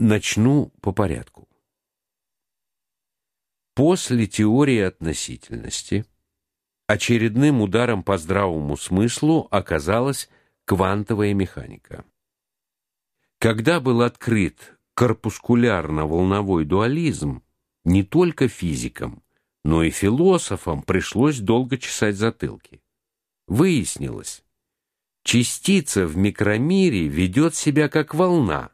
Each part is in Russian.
начну по порядку. После теории относительности очередным ударом по здравому смыслу оказалась квантовая механика. Когда был открыт корпускулярно-волновой дуализм, не только физикам, но и философам пришлось долго чесать затылки. Выяснилось, частица в микромире ведет себя как волна,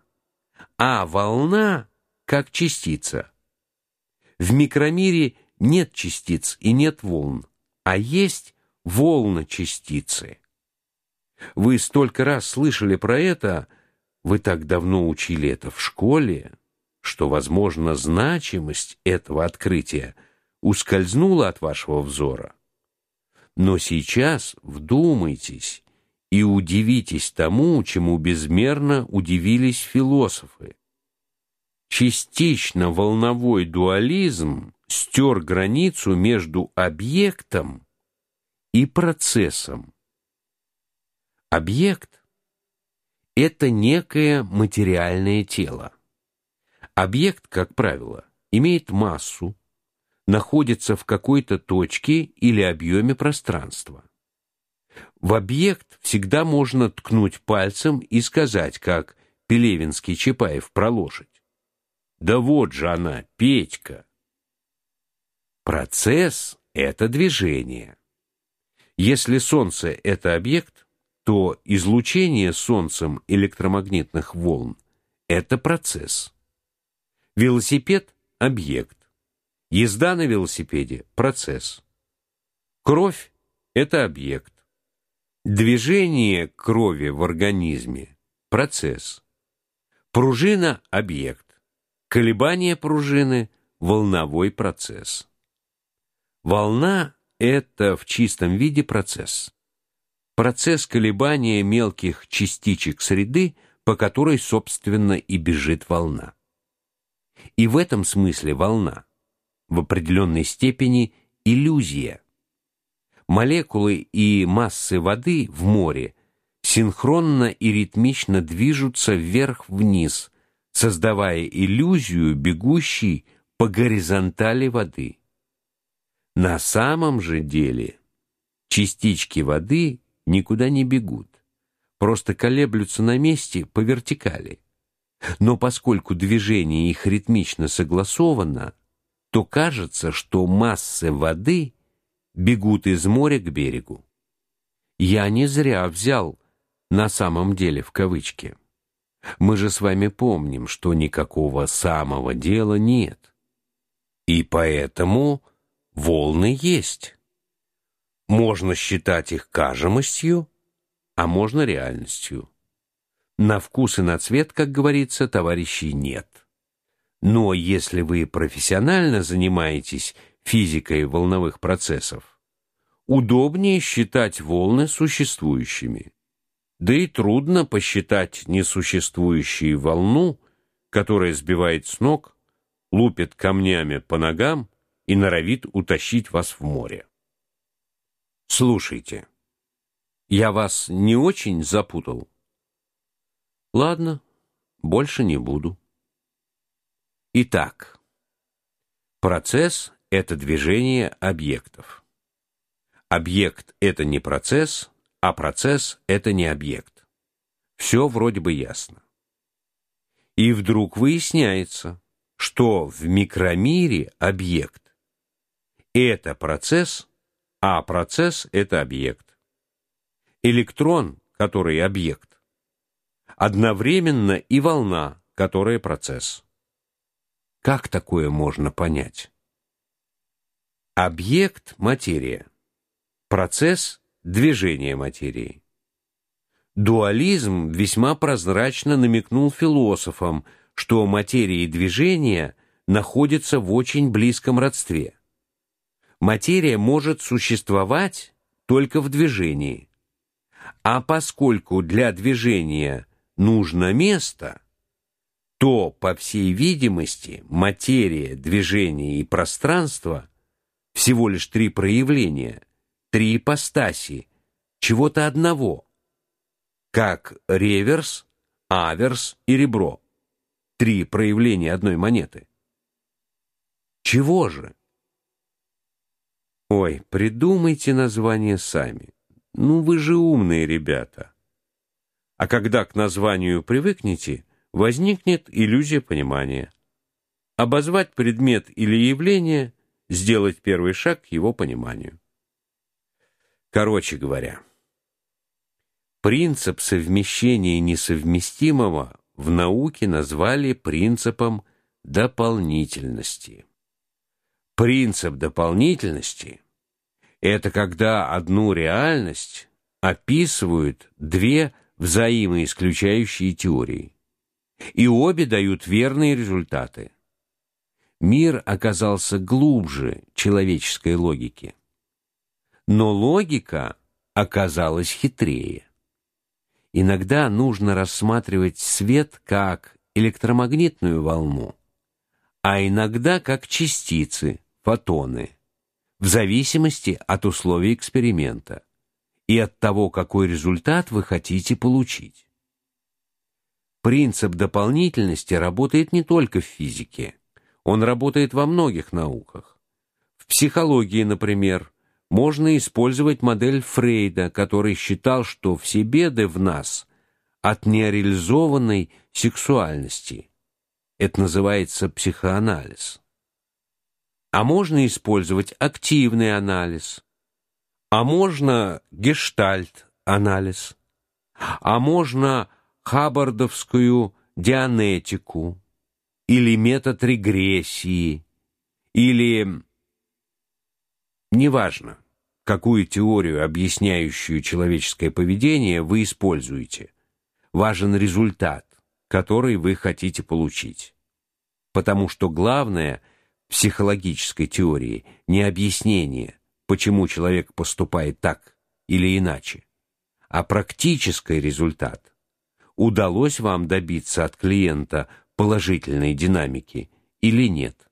а волна как частица. В микромире нет частиц и нет волн, а есть волны частицы. Вы столько раз слышали про это, вы так давно учили это в школе, что, возможно, значимость этого открытия ускользнула от вашего взора. Но сейчас вдумайтесь и удивитесь тому, чему безмерно удивились философы. Частично волновой дуализм стер границу между объектом и процессом. Объект это некое материальное тело. Объект, как правило, имеет массу, находится в какой-то точке или объеме пространства. В объект всегда можно ткнуть пальцем и сказать, как Пелевинский Чапаев про лошадь. Да вот же она, Петька. Процесс это движение. Если солнце это объект, то излучение солнцем электромагнитных волн это процесс. Велосипед объект. Езда на велосипеде процесс. Кровь это объект. Движение крови в организме процесс. Пружина объект. Колебание пружины волновой процесс. Волна это в чистом виде процесс. Процесс колебания мелких частичек среды, по которой собственно и бежит волна. И в этом смысле волна в определенной степени иллюзия. Молекулы и массы воды в море синхронно и ритмично движутся вверх-вниз, создавая иллюзию бегущей по горизонтали воды. На самом же деле частички воды никуда не бегут, просто колеблются на месте по вертикали. Но поскольку движение их ритмично согласовано, то кажется, что массы воды бегут из моря к берегу. Я не зря взял на самом деле в кавычки. Мы же с вами помним, что никакого самого дела нет. И поэтому волны есть. Можно считать их кажемостью, а можно реальностью. На вкус и на цвет, как говорится, товарищей нет. Но если вы профессионально занимаетесь физикой волновых процессов, удобнее считать волны существующими. Да и трудно посчитать несуществующую волну, которая сбивает с ног, лупит камнями по ногам и норовит утащить вас в море. Слушайте. Я вас не очень запутал. Ладно, больше не буду. Итак, процесс это движение объектов. Объект это не процесс, а процесс это не объект. Все вроде бы ясно. И вдруг выясняется, что в микромире объект это процесс, а процесс это объект. Электрон, который объект, одновременно и волна, которая процесс. Как такое можно понять? Объект материя. Процесс движения материи. Дуализм весьма прозрачно намекнул философам, что материя и движение находятся в очень близком родстве. Материя может существовать только в движении. А поскольку для движения нужно место, то, по всей видимости, материя, движение и пространство всего лишь три проявления, три ипостаси чего-то одного, как реверс, аверс и ребро. три проявления одной монеты. Чего же? Ой, придумайте название сами. Ну вы же умные ребята. А когда к названию привыкнете, возникнет иллюзия понимания. Обозвать предмет или явление, сделать первый шаг к его пониманию. Короче говоря, принцип совмещения несовместимого в науке назвали принципом дополнительности. Принцип дополнительности это когда одну реальность описывают две взаимоисключающие теории, и обе дают верные результаты. Мир оказался глубже человеческой логики. Но логика оказалась хитрее. Иногда нужно рассматривать свет как электромагнитную волну, а иногда как частицы, фотоны, в зависимости от условий эксперимента и от того, какой результат вы хотите получить. Принцип дополнительности работает не только в физике. Он работает во многих науках. В психологии, например, можно использовать модель Фрейда, который считал, что все беды в нас от нереализованной сексуальности. Это называется психоанализ. А можно использовать активный анализ. А можно гештальт-анализ. А можно хаббардовскую дианетику или метод регрессии или Неважно, какую теорию, объясняющую человеческое поведение, вы используете. Важен результат, который вы хотите получить. Потому что главное в психологической теории не объяснение, почему человек поступает так или иначе, а практический результат. Удалось вам добиться от клиента положительной динамики или нет?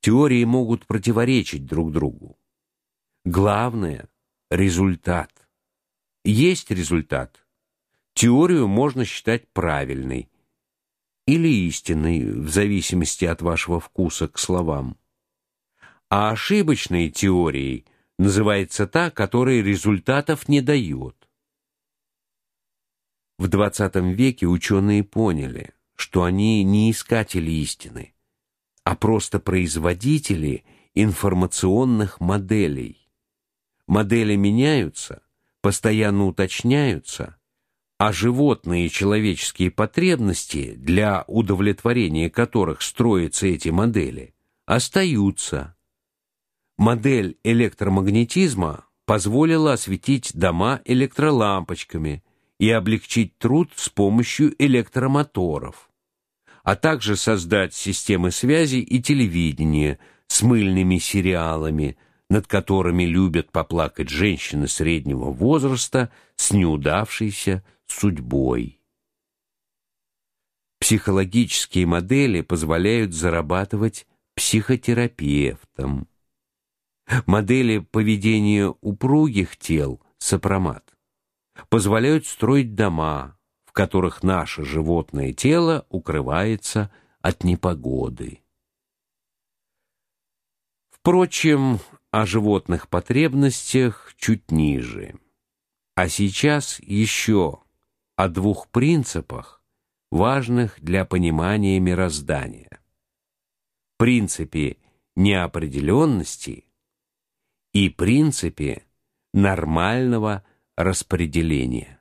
Теории могут противоречить друг другу. Главное результат. Есть результат. Теорию можно считать правильной или истинной, в зависимости от вашего вкуса к словам. А ошибочной теорией называется та, которая результатов не дает. В XX веке ученые поняли, что они не искатели истины а просто производители информационных моделей. Модели меняются, постоянно уточняются, а животные и человеческие потребности, для удовлетворения которых строятся эти модели, остаются. Модель электромагнетизма позволила осветить дома электролампочками и облегчить труд с помощью электромоторов а также создать системы связи и телевидения с мыльными сериалами, над которыми любят поплакать женщины среднего возраста с неудавшейся судьбой. Психологические модели позволяют зарабатывать психотерапевтам. Модели поведения упругих тел сопромат позволяют строить дома, которых наше животное тело укрывается от непогоды. Впрочем, о животных потребностях чуть ниже. А сейчас еще о двух принципах, важных для понимания мироздания. Принципе неопределенности и принципе нормального распределения.